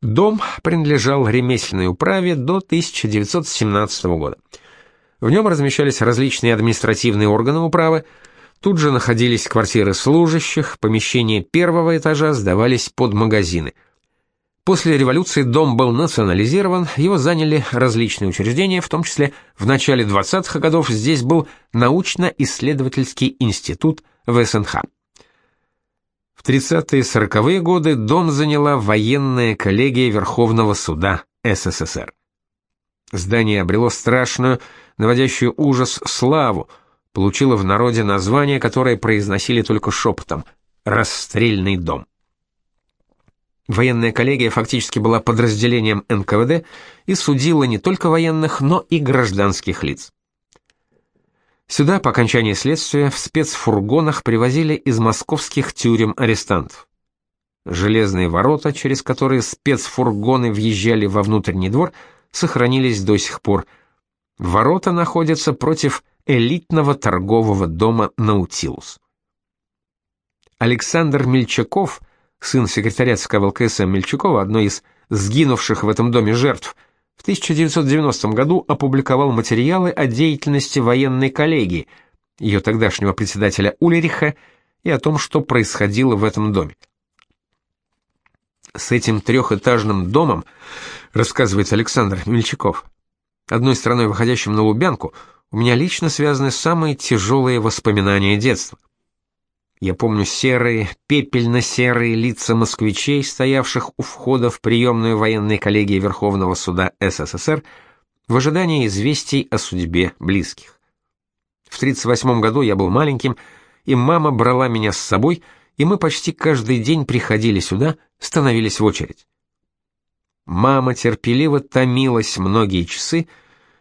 Дом принадлежал ремесленной управе до 1917 года. В нем размещались различные административные органы управы, тут же находились квартиры служащих, помещения первого этажа сдавались под магазины – После революции дом был национализирован, его заняли различные учреждения, в том числе в начале 20-х годов здесь был научно-исследовательский институт ВСНХ. В 30-е и 40-е годы дом заняла военная коллегия Верховного суда СССР. Здание обрело страшную, наводящую ужас славу, получило в народе название, которое произносили только шепотом – «Расстрельный дом». Военная коллегия фактически была подразделением НКВД и судила не только военных, но и гражданских лиц. Сюда по окончании следствия в спецфургонах привозили из московских тюрем арестантов. Железные ворота, через которые спецфургоны въезжали во внутренний двор, сохранились до сих пор. Ворота находятся против элитного торгового дома «Наутилус». Александр Мельчаков – сын секретаря ЦК ВЛКСМ Мельчукова, одной из сгинувших в этом доме жертв, в 1990 году опубликовал материалы о деятельности военной коллегии, ее тогдашнего председателя Улериха, и о том, что происходило в этом доме. С этим трехэтажным домом, рассказывает Александр Мельчаков, одной стороной выходящим на Лубянку, у меня лично связаны самые тяжелые воспоминания детства. Я помню серые, пепельно-серые лица москвичей, стоявших у входа в приемную военной коллегии Верховного суда СССР в ожидании известий о судьбе близких. В 1938 году я был маленьким, и мама брала меня с собой, и мы почти каждый день приходили сюда, становились в очередь. Мама терпеливо томилась многие часы,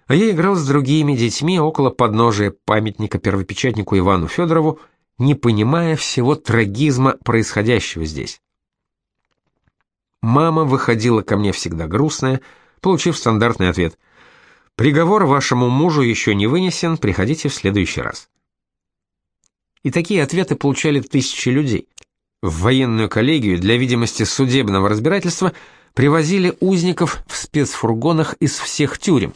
а я играл с другими детьми около подножия памятника первопечатнику Ивану Федорову не понимая всего трагизма происходящего здесь. Мама выходила ко мне всегда грустная, получив стандартный ответ: "Приговор вашему мужу еще не вынесен, приходите в следующий раз". И такие ответы получали тысячи людей. В военную коллегию для видимости судебного разбирательства привозили узников в спецфургонах из всех тюрем.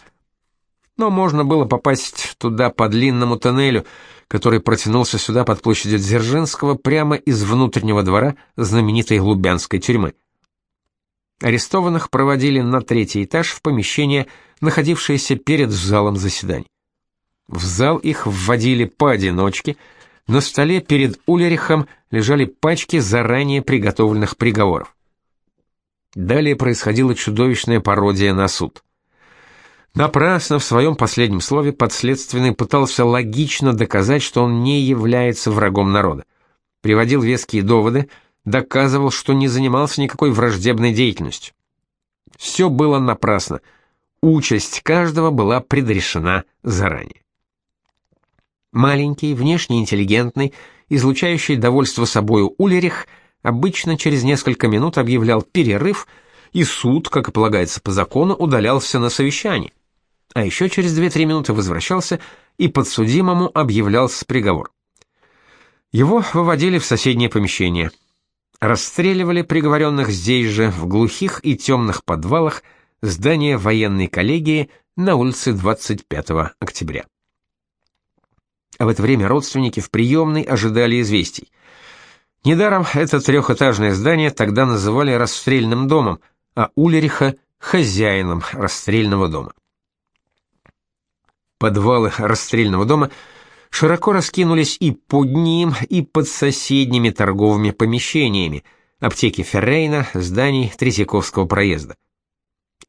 Но можно было попасть туда по длинному тоннелю, который протянулся сюда под площадью Дзержинского прямо из внутреннего двора знаменитой Лубянской тюрьмы. Арестованных проводили на третий этаж в помещение, находившееся перед залом заседаний. В зал их вводили поодиночке, на столе перед Улерихом лежали пачки заранее приготовленных приговоров. Далее происходила чудовищная пародия на суд. Напрасно в своем последнем слове подследственный пытался логично доказать, что он не является врагом народа. Приводил веские доводы, доказывал, что не занимался никакой враждебной деятельностью. Все было напрасно. Участь каждого была предрешена заранее. Маленький, внешне интеллигентный, излучающий довольство собою Улерих обычно через несколько минут объявлял перерыв, и суд, как и полагается по закону, удалялся на совещание а еще через 2-3 минуты возвращался и подсудимому объявлялся приговор. Его выводили в соседнее помещение. Расстреливали приговоренных здесь же, в глухих и темных подвалах здания военной коллегии на улице 25 октября. А в это время родственники в приемной ожидали известий. Недаром это трехэтажное здание тогда называли расстрельным домом, а Улериха – хозяином расстрельного дома. Подвалы расстрельного дома широко раскинулись и под ним, и под соседними торговыми помещениями, аптеки Феррейна, зданий Третьяковского проезда.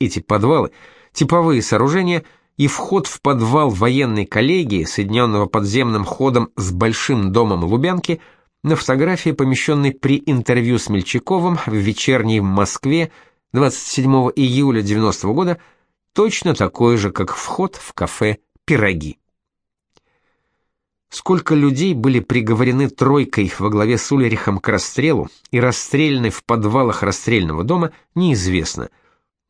Эти подвалы, типовые сооружения и вход в подвал военной коллегии, соединенного подземным ходом с большим домом Лубянки, на фотографии, помещенной при интервью с Мельчаковым в вечерней Москве 27 июля 90 -го года, точно такой же, как вход в кафе пироги. Сколько людей были приговорены тройкой во главе с Улерихом к расстрелу и расстреляны в подвалах расстрельного дома, неизвестно,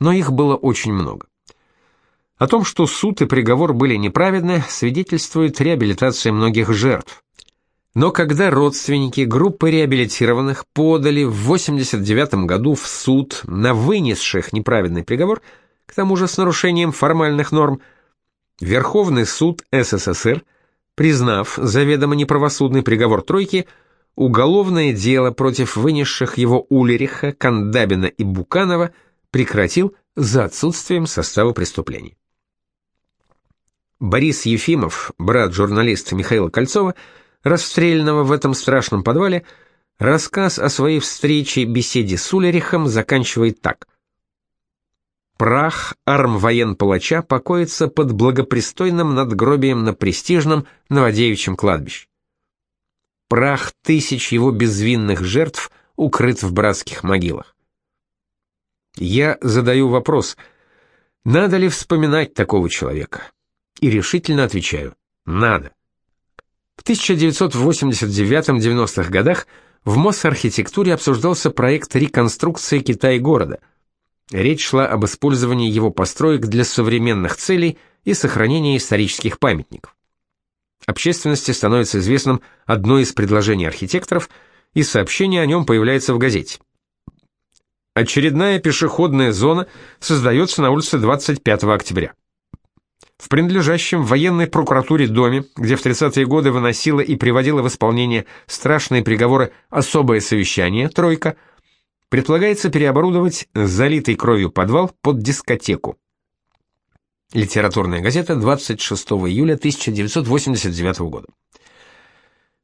но их было очень много. О том, что суд и приговор были неправедны, свидетельствует реабилитация многих жертв. Но когда родственники группы реабилитированных подали в 89 году в суд на вынесших неправедный приговор, к тому же с нарушением формальных норм, Верховный суд СССР, признав заведомо неправосудный приговор тройки, уголовное дело против вынесших его Улериха, Кандабина и Буканова прекратил за отсутствием состава преступлений. Борис Ефимов, брат журналиста Михаила Кольцова, расстрелянного в этом страшном подвале, рассказ о своей встрече беседе с Улерихом заканчивает так. Прах армвоен-палача покоится под благопристойным надгробием на престижном Новодевичьем кладбище. Прах тысяч его безвинных жертв укрыт в братских могилах. Я задаю вопрос, надо ли вспоминать такого человека? И решительно отвечаю, надо. В 1989-90-х годах в Мосархитектуре обсуждался проект реконструкции Китай-города. Речь шла об использовании его построек для современных целей и сохранения исторических памятников. Общественности становится известным одно из предложений архитекторов, и сообщение о нем появляется в газете. Очередная пешеходная зона создается на улице 25 октября. В принадлежащем военной прокуратуре доме, где в 30-е годы выносила и приводила в исполнение страшные приговоры особое совещание «Тройка», предполагается переоборудовать залитый кровью подвал под дискотеку. Литературная газета 26 июля 1989 года.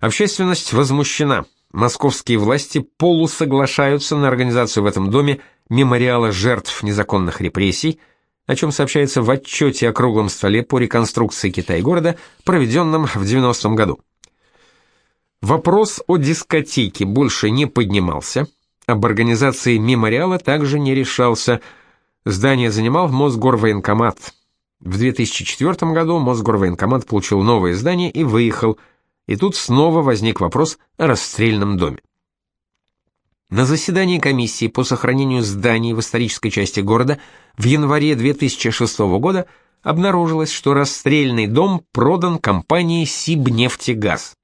Общественность возмущена. Московские власти полусоглашаются на организацию в этом доме мемориала жертв незаконных репрессий – о чем сообщается в отчете о круглом столе по реконструкции Китай-города, проведенном в 90-м году. Вопрос о дискотеке больше не поднимался, об организации мемориала также не решался. Здание занимал Мосгорвоенкомат. В 2004 году Мосгорвоенкомат получил новое здание и выехал, и тут снова возник вопрос о расстрельном доме. На заседании комиссии по сохранению зданий в исторической части города в январе 2006 года обнаружилось, что расстрельный дом продан компании Сибнефтегаз.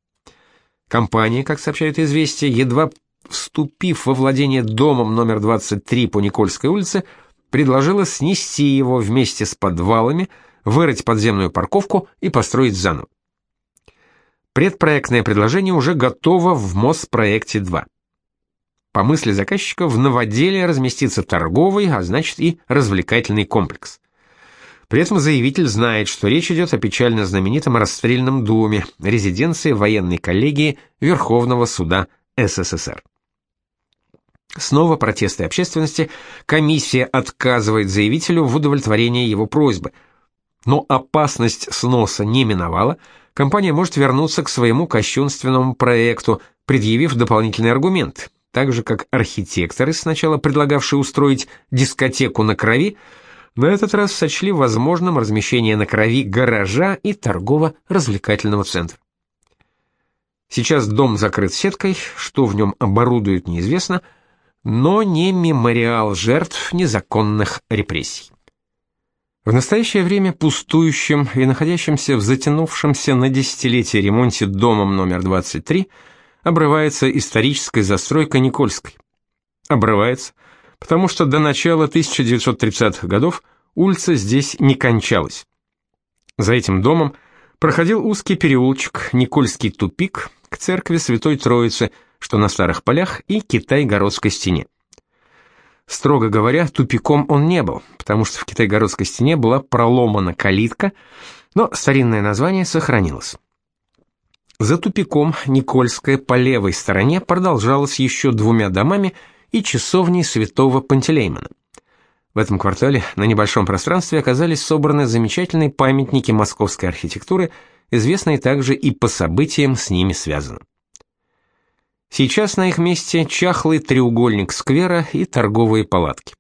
Компания, как сообщают известия, едва вступив во владение домом номер 23 по Никольской улице, предложила снести его вместе с подвалами, вырыть подземную парковку и построить заново. Предпроектное предложение уже готово в МОС-проекте 2. По мысли заказчика, в новоделе разместится торговый, а значит и развлекательный комплекс. При этом заявитель знает, что речь идет о печально знаменитом расстрельном доме, резиденции военной коллегии Верховного суда СССР. Снова протесты общественности, комиссия отказывает заявителю в удовлетворении его просьбы. Но опасность сноса не миновала, компания может вернуться к своему кощунственному проекту, предъявив дополнительный аргумент так же как архитекторы, сначала предлагавшие устроить дискотеку на крови, на этот раз сочли возможным размещение на крови гаража и торгово-развлекательного центра. Сейчас дом закрыт сеткой, что в нем оборудуют неизвестно, но не мемориал жертв незаконных репрессий. В настоящее время пустующим и находящимся в затянувшемся на десятилетие ремонте домом номер 23 обрывается историческая застройка Никольской. Обрывается, потому что до начала 1930-х годов улица здесь не кончалась. За этим домом проходил узкий переулочек, Никольский тупик, к церкви Святой Троицы, что на Старых Полях, и Китай-Городской стене. Строго говоря, тупиком он не был, потому что в Китай-Городской стене была проломана калитка, но старинное название сохранилось. За тупиком Никольская по левой стороне продолжалась еще двумя домами и часовней святого Пантелеймона. В этом квартале на небольшом пространстве оказались собраны замечательные памятники московской архитектуры, известные также и по событиям с ними связанным. Сейчас на их месте чахлый треугольник сквера и торговые палатки.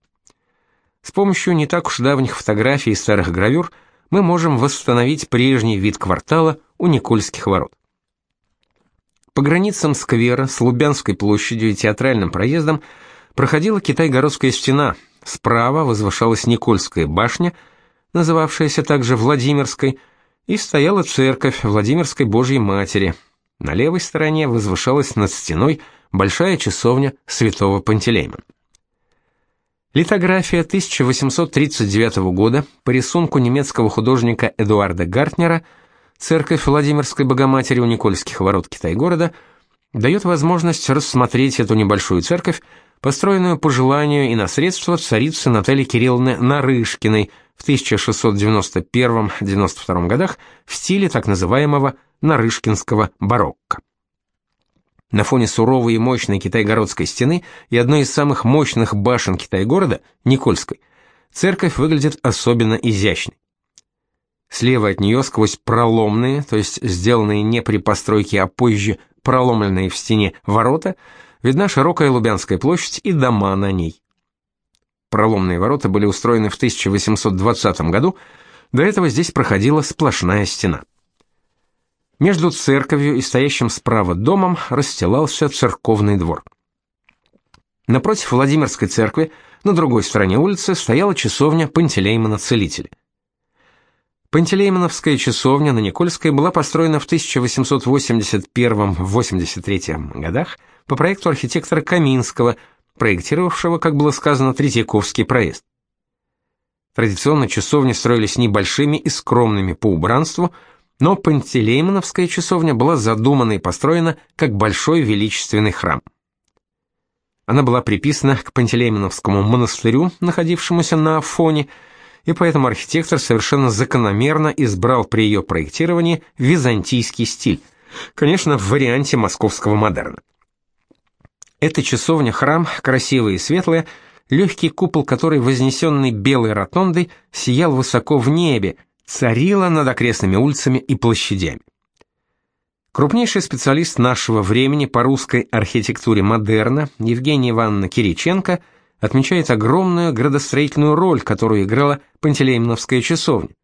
С помощью не так уж давних фотографий и старых гравюр мы можем восстановить прежний вид квартала у Никольских ворот. По границам сквера с Лубянской площадью и театральным проездом проходила Китай-городская стена, справа возвышалась Никольская башня, называвшаяся также Владимирской, и стояла церковь Владимирской Божьей Матери. На левой стороне возвышалась над стеной большая часовня святого Пантелеймона. Литография 1839 года по рисунку немецкого художника Эдуарда Гартнера «Церковь Владимирской Богоматери у Никольских ворот Китай-города» дает возможность рассмотреть эту небольшую церковь, построенную по желанию и на средства царицы Натальи Кирилловны Нарышкиной в 1691-92 годах в стиле так называемого Нарышкинского барокко. На фоне суровой и мощной китайгородской стены и одной из самых мощных башен Китай-города, Никольской, церковь выглядит особенно изящной. Слева от нее сквозь проломные, то есть сделанные не при постройке, а позже проломленные в стене ворота, видна широкая Лубянская площадь и дома на ней. Проломные ворота были устроены в 1820 году, до этого здесь проходила сплошная стена. Между церковью и стоящим справа домом расстилался церковный двор. Напротив Владимирской церкви, на другой стороне улицы, стояла часовня Пантелеймона Целителя. Пантелеймоновская часовня на Никольской была построена в 1881-83 годах по проекту архитектора Каминского, проектировавшего, как было сказано, Третьяковский проезд. Традиционно часовни строились небольшими и скромными по убранству – но Пантелеймоновская часовня была задумана и построена как большой величественный храм. Она была приписана к Пантелеймоновскому монастырю, находившемуся на Афоне, и поэтому архитектор совершенно закономерно избрал при ее проектировании византийский стиль, конечно, в варианте московского модерна. Эта часовня-храм, красивая и светлая, легкий купол которой, вознесенный белой ротондой, сиял высоко в небе, царила над окрестными улицами и площадями. Крупнейший специалист нашего времени по русской архитектуре модерна Евгения Ивановна Кириченко отмечает огромную градостроительную роль, которую играла Пантелеймоновская часовня.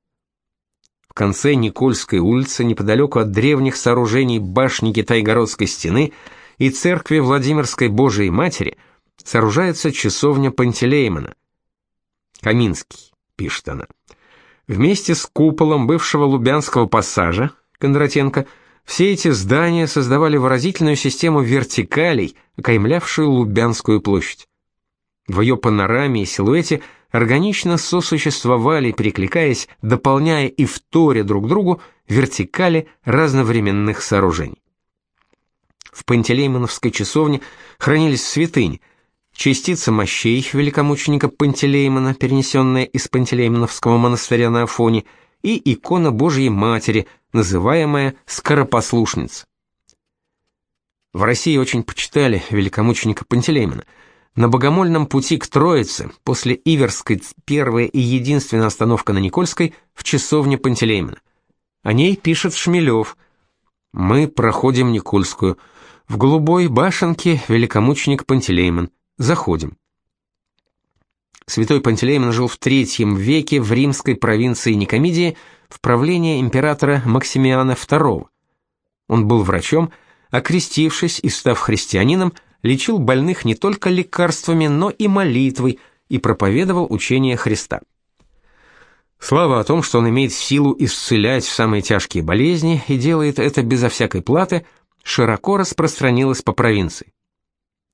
В конце Никольской улицы, неподалеку от древних сооружений башни Китайгородской стены и церкви Владимирской Божией Матери, сооружается часовня Пантелеймона. Каминский, пишет она. Вместе с куполом бывшего Лубянского пассажа, Кондратенко, все эти здания создавали выразительную систему вертикалей, окаймлявшую Лубянскую площадь. В ее панораме и силуэте органично сосуществовали, перекликаясь, дополняя и вторя друг другу вертикали разновременных сооружений. В Пантелеймоновской часовне хранились святыни, частица мощей великомученика Пантелеймона, перенесенная из Пантелеймоновского монастыря на Афоне, и икона Божьей Матери, называемая Скоропослушница. В России очень почитали великомученика Пантелеймона. На богомольном пути к Троице, после Иверской первая и единственная остановка на Никольской, в часовне Пантелеймона. О ней пишет Шмелев. «Мы проходим Никольскую. В голубой башенке великомученик Пантелеймон. Заходим. Святой Пантелеймон жил в III веке в римской провинции Никомидии в правлении императора Максимиана II. Он был врачом, окрестившись и став христианином, лечил больных не только лекарствами, но и молитвой и проповедовал учение Христа. Слава о том, что он имеет силу исцелять самые тяжкие болезни и делает это безо всякой платы, широко распространилась по провинции.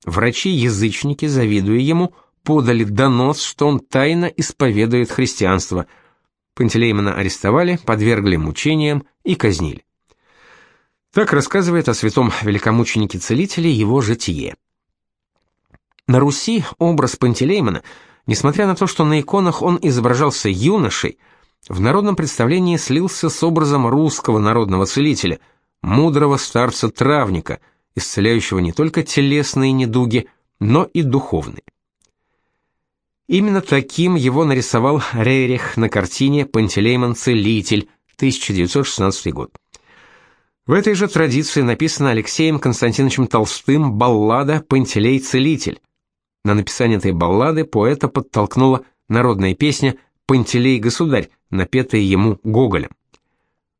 Врачи-язычники, завидуя ему, подали донос, что он тайно исповедует христианство. Пантелеймона арестовали, подвергли мучениям и казнили. Так рассказывает о святом великомученике-целителе его житие. На Руси образ Пантелеймона, несмотря на то, что на иконах он изображался юношей, в народном представлении слился с образом русского народного целителя, мудрого старца-травника – исцеляющего не только телесные недуги, но и духовные. Именно таким его нарисовал Рерих на картине «Пантелеймон Целитель» 1916 год. В этой же традиции написана Алексеем Константиновичем Толстым баллада «Пантелей Целитель». На написание этой баллады поэта подтолкнула народная песня «Пантелей Государь», напетая ему Гоголем.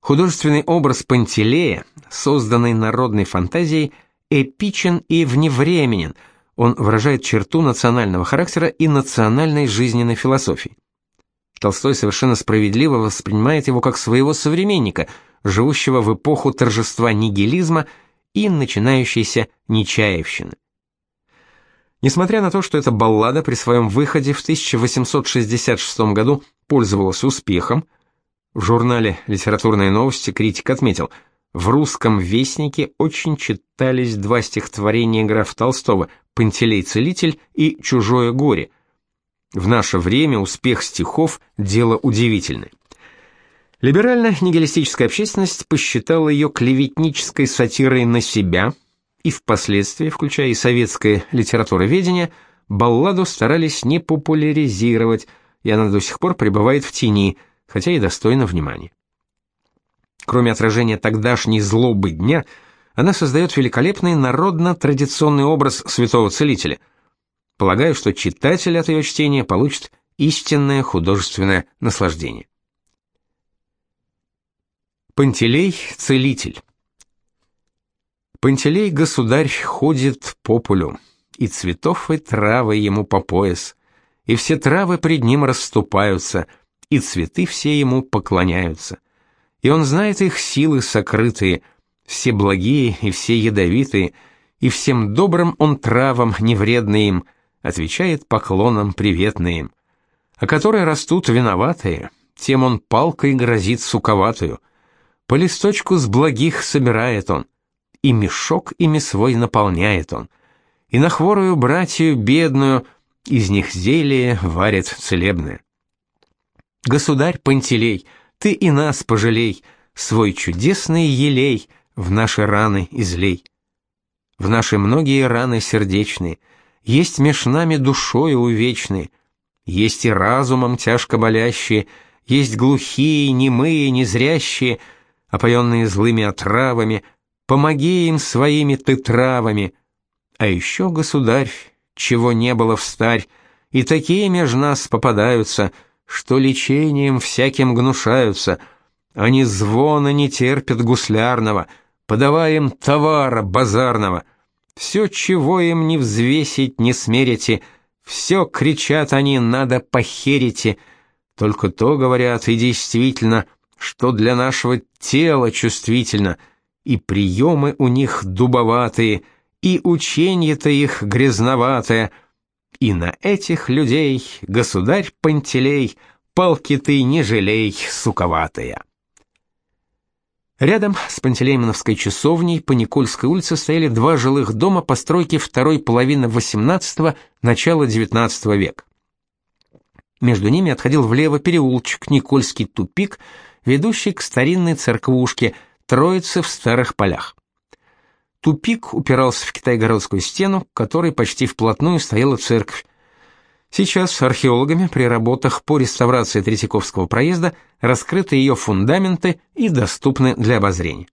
Художественный образ Пантелея, созданный народной фантазией, эпичен и вневременен. Он выражает черту национального характера и национальной жизненной философии. Толстой совершенно справедливо воспринимает его как своего современника, живущего в эпоху торжества нигилизма и начинающейся Нечаевщины. Несмотря на то, что эта баллада при своем выходе в 1866 году пользовалась успехом, в журнале «Литературные новости» критик отметил, в русском вестнике очень читались два стихотворения графа Толстого «Пантелей-целитель» и «Чужое горе». В наше время успех стихов – дело удивительное. Либеральная нигилистическая общественность посчитала ее клеветнической сатирой на себя – и впоследствии, включая и советское литературоведение, балладу старались не популяризировать, и она до сих пор пребывает в тени, хотя и достойна внимания. Кроме отражения тогдашней злобы дня, она создает великолепный народно-традиционный образ святого целителя. Полагаю, что читатель от ее чтения получит истинное художественное наслаждение. Пантелей – целитель. Пантелей государь ходит по полю, и цветов и травы ему по пояс, и все травы пред ним расступаются, и цветы все ему поклоняются. И он знает их силы сокрытые, все благие и все ядовитые, и всем добрым он травам, невредные им, отвечает поклоном приветные а которые растут виноватые, тем он палкой грозит суковатую. По листочку с благих собирает он, и мешок ими свой наполняет он. И на хворую братью бедную из них зелье варит целебное. Государь Пантелей, ты и нас пожалей, свой чудесный елей в наши раны излей. В наши многие раны сердечные, есть меж нами душою увечные, есть и разумом тяжко болящие, есть глухие, немые, незрящие, опоенные злыми отравами, помоги им своими ты травами. А еще, государь, чего не было в старь, и такие меж нас попадаются, что лечением всяким гнушаются. Они звона не терпят гуслярного, подавая им товара базарного. Все, чего им не взвесить, не смерите, все, кричат они, надо похерите. Только то говорят и действительно, что для нашего тела чувствительно — и приемы у них дубоватые, и ученье-то их грязноватое, и на этих людей, государь Пантелей, палки ты не жалей, суковатая. Рядом с Пантелеймоновской часовней по Никольской улице стояли два жилых дома постройки второй половины XVIII – начала XIX века. Между ними отходил влево переулочек, Никольский тупик, ведущий к старинной церквушке – Троицы в старых полях. Тупик упирался в Китайгородскую стену, которой почти вплотную стояла церковь. Сейчас археологами при работах по реставрации Третьяковского проезда раскрыты ее фундаменты и доступны для обозрения.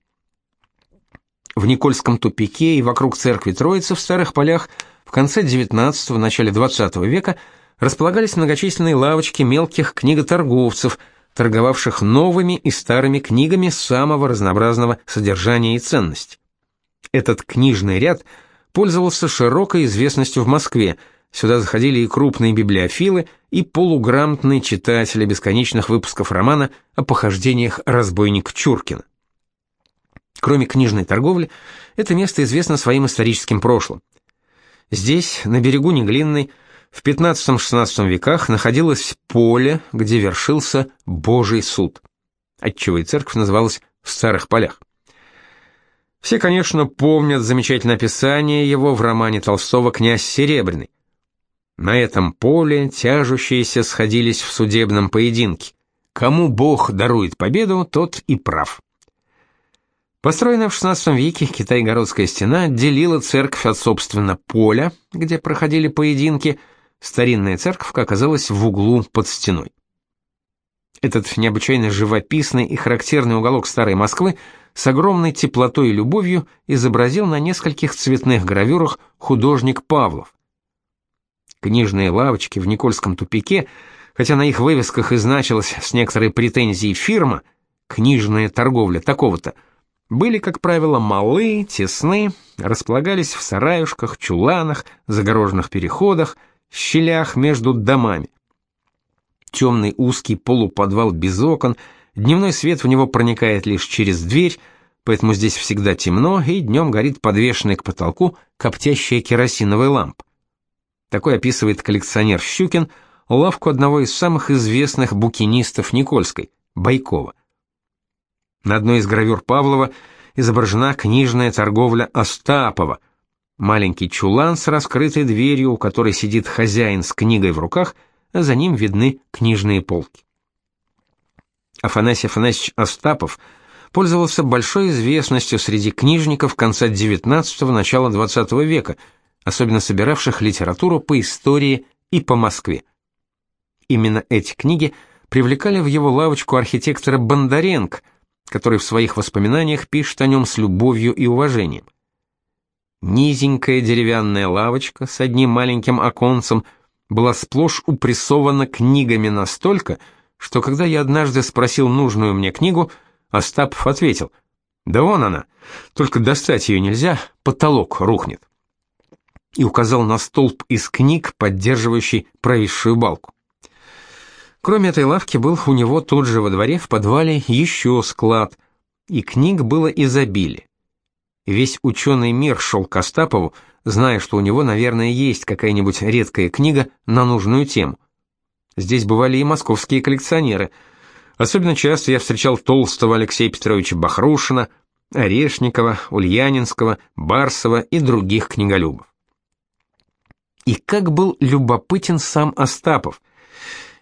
В Никольском тупике и вокруг церкви Троицы в Старых Полях в конце XIX – начале XX века располагались многочисленные лавочки мелких книготорговцев – торговавших новыми и старыми книгами самого разнообразного содержания и ценности. Этот книжный ряд пользовался широкой известностью в Москве. Сюда заходили и крупные библиофилы, и полуграмотные читатели бесконечных выпусков романа о похождениях разбойника Чуркина. Кроме книжной торговли, это место известно своим историческим прошлым. Здесь, на берегу Неглинной, в XV-XVI веках находилось поле, где вершился Божий суд, отчего и церковь называлась в Старых полях. Все, конечно, помнят замечательное описание его в романе Толстого «Князь Серебряный». На этом поле тяжущиеся сходились в судебном поединке. Кому Бог дарует победу, тот и прав. Построенная в XVI веке Китай-городская стена отделила церковь от, собственно, поля, где проходили поединки – Старинная церковь оказалась в углу под стеной. Этот необычайно живописный и характерный уголок старой Москвы с огромной теплотой и любовью изобразил на нескольких цветных гравюрах художник Павлов. Книжные лавочки в Никольском тупике, хотя на их вывесках и значилась с некоторой претензией фирма «Книжная торговля такого-то», были, как правило, малы, тесны, располагались в сараюшках, чуланах, загороженных переходах – щелях между домами. Темный узкий полуподвал без окон, дневной свет в него проникает лишь через дверь, поэтому здесь всегда темно, и днем горит подвешенная к потолку коптящая керосиновая лампа. Такой описывает коллекционер Щукин лавку одного из самых известных букинистов Никольской, Байкова. На одной из гравюр Павлова изображена книжная торговля Остапова, маленький чулан с раскрытой дверью, у которой сидит хозяин с книгой в руках, а за ним видны книжные полки. Афанасий Афанасьевич Остапов пользовался большой известностью среди книжников конца XIX – начала XX века, особенно собиравших литературу по истории и по Москве. Именно эти книги привлекали в его лавочку архитектора Бондаренко, который в своих воспоминаниях пишет о нем с любовью и уважением. Низенькая деревянная лавочка с одним маленьким оконцем была сплошь упрессована книгами настолько, что когда я однажды спросил нужную мне книгу, Остапов ответил: "Да вон она, только достать ее нельзя, потолок рухнет". И указал на столб из книг, поддерживающий провисшую балку. Кроме этой лавки был у него тут же во дворе в подвале еще склад, и книг было изобилие. Весь ученый мир шел к Остапову, зная, что у него, наверное, есть какая-нибудь редкая книга на нужную тему. Здесь бывали и московские коллекционеры. Особенно часто я встречал толстого Алексея Петровича Бахрушина, Орешникова, Ульянинского, Барсова и других книголюбов. И как был любопытен сам Остапов –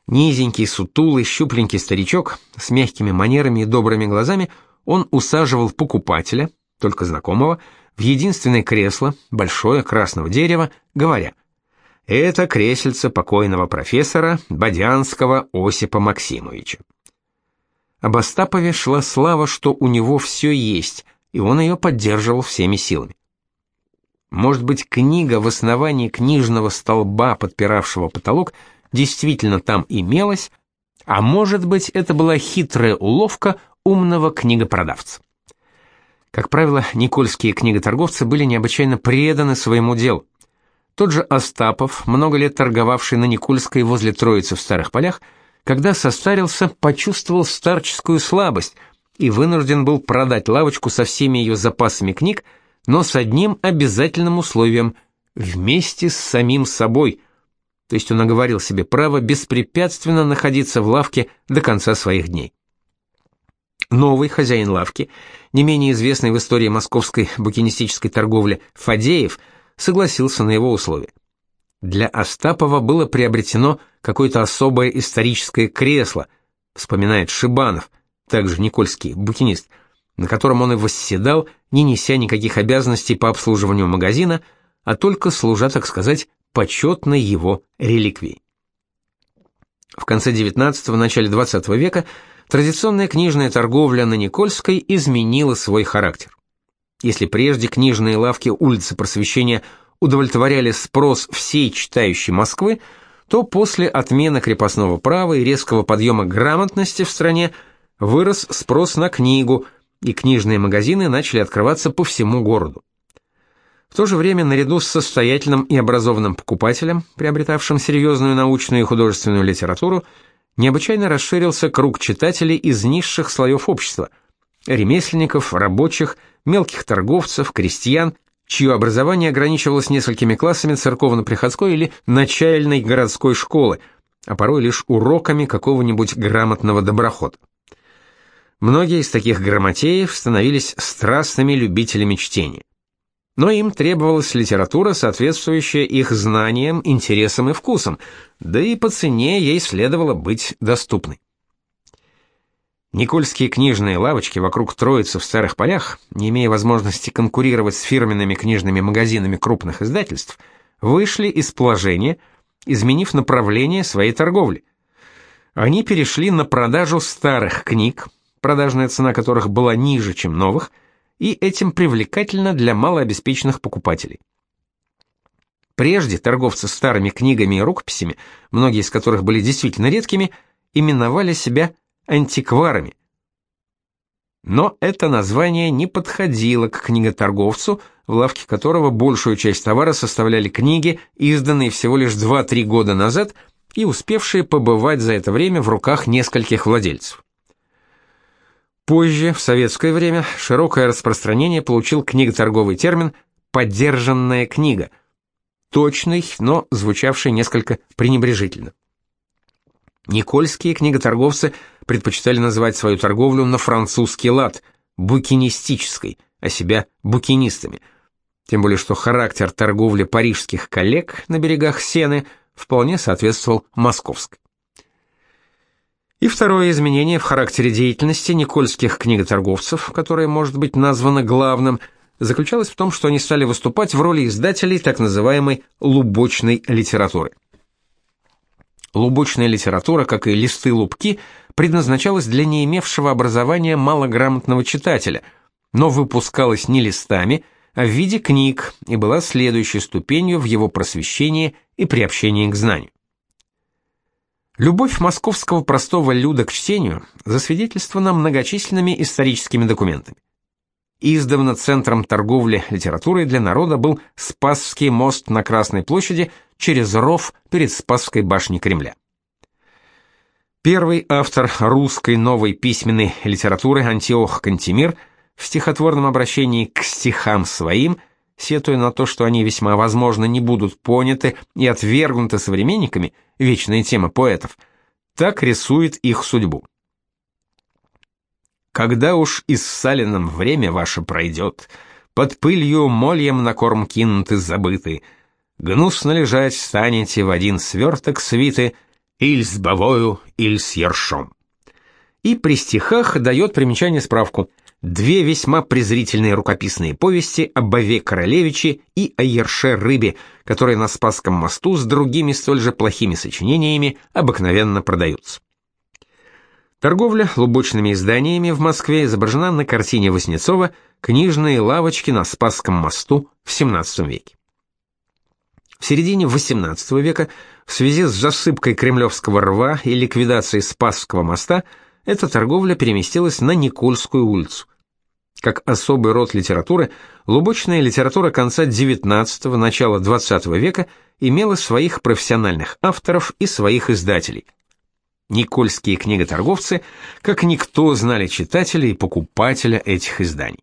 Низенький, сутулый, щупленький старичок с мягкими манерами и добрыми глазами, он усаживал покупателя, только знакомого, в единственное кресло, большое красного дерева, говоря: "Это кресельце покойного профессора Бодянского Осипа Максимовича". Об Остапове шла слава, что у него все есть, и он ее поддерживал всеми силами. Может быть, книга в основании книжного столба, подпиравшего потолок, действительно там имелось, а может быть, это была хитрая уловка умного книгопродавца. Как правило, никольские книготорговцы были необычайно преданы своему делу. Тот же Остапов, много лет торговавший на Никольской возле Троицы в Старых Полях, когда состарился, почувствовал старческую слабость и вынужден был продать лавочку со всеми ее запасами книг, но с одним обязательным условием – вместе с самим собой – то есть он оговорил себе право беспрепятственно находиться в лавке до конца своих дней. Новый хозяин лавки, не менее известный в истории московской букинистической торговли Фадеев, согласился на его условия. Для Остапова было приобретено какое-то особое историческое кресло, вспоминает Шибанов, также никольский букинист, на котором он и восседал, не неся никаких обязанностей по обслуживанию магазина, а только служа, так сказать, почетной его реликвией. В конце XIX – начале XX века традиционная книжная торговля на Никольской изменила свой характер. Если прежде книжные лавки улицы Просвещения удовлетворяли спрос всей читающей Москвы, то после отмены крепостного права и резкого подъема грамотности в стране вырос спрос на книгу, и книжные магазины начали открываться по всему городу. В то же время, наряду с состоятельным и образованным покупателем, приобретавшим серьезную научную и художественную литературу, необычайно расширился круг читателей из низших слоев общества – ремесленников, рабочих, мелких торговцев, крестьян, чье образование ограничивалось несколькими классами церковно-приходской или начальной городской школы, а порой лишь уроками какого-нибудь грамотного доброхода. Многие из таких грамотеев становились страстными любителями чтения но им требовалась литература, соответствующая их знаниям, интересам и вкусам, да и по цене ей следовало быть доступной. Никольские книжные лавочки вокруг Троицы в Старых Полях, не имея возможности конкурировать с фирменными книжными магазинами крупных издательств, вышли из положения, изменив направление своей торговли. Они перешли на продажу старых книг, продажная цена которых была ниже, чем новых, и этим привлекательно для малообеспеченных покупателей. Прежде торговцы старыми книгами и рукописями, многие из которых были действительно редкими, именовали себя антикварами. Но это название не подходило к книготорговцу, в лавке которого большую часть товара составляли книги, изданные всего лишь 2-3 года назад и успевшие побывать за это время в руках нескольких владельцев. Позже, в советское время, широкое распространение получил книготорговый термин «поддержанная книга», точный, но звучавший несколько пренебрежительно. Никольские книготорговцы предпочитали называть свою торговлю на французский лад, букинистической, а себя букинистами. Тем более что характер торговли парижских коллег на берегах Сены вполне соответствовал московской. И второе изменение в характере деятельности никольских книготорговцев, которое может быть названо главным, заключалось в том, что они стали выступать в роли издателей так называемой лубочной литературы. Лубочная литература, как и листы-лубки, предназначалась для не имевшего образования малограмотного читателя, но выпускалась не листами, а в виде книг и была следующей ступенью в его просвещении и приобщении к знанию. Любовь московского простого люда к чтению засвидетельствована многочисленными историческими документами. Издавна центром торговли литературой для народа был Спасский мост на Красной площади через ров перед Спасской башней Кремля. Первый автор русской новой письменной литературы Антиох Кантемир в стихотворном обращении к стихам своим, сетуя на то, что они весьма возможно не будут поняты и отвергнуты современниками, вечная тема поэтов, так рисует их судьбу. Когда уж и с Салином время ваше пройдет, под пылью мольем на корм кинуты забыты, гнусно лежать станете в один сверток свиты, иль с бавою, иль с ершом. И при стихах дает примечание справку. Две весьма презрительные рукописные повести о Баве Королевиче и о Ерше Рыбе, которые на Спасском мосту с другими столь же плохими сочинениями обыкновенно продаются. Торговля лубочными изданиями в Москве изображена на картине Васнецова «Книжные лавочки на Спасском мосту» в XVII веке. В середине XVIII века в связи с засыпкой Кремлевского рва и ликвидацией Спасского моста эта торговля переместилась на Никольскую улицу. Как особый род литературы, лубочная литература конца XIX – начала XX века имела своих профессиональных авторов и своих издателей – Никольские книготорговцы, как никто, знали читателя и покупателя этих изданий.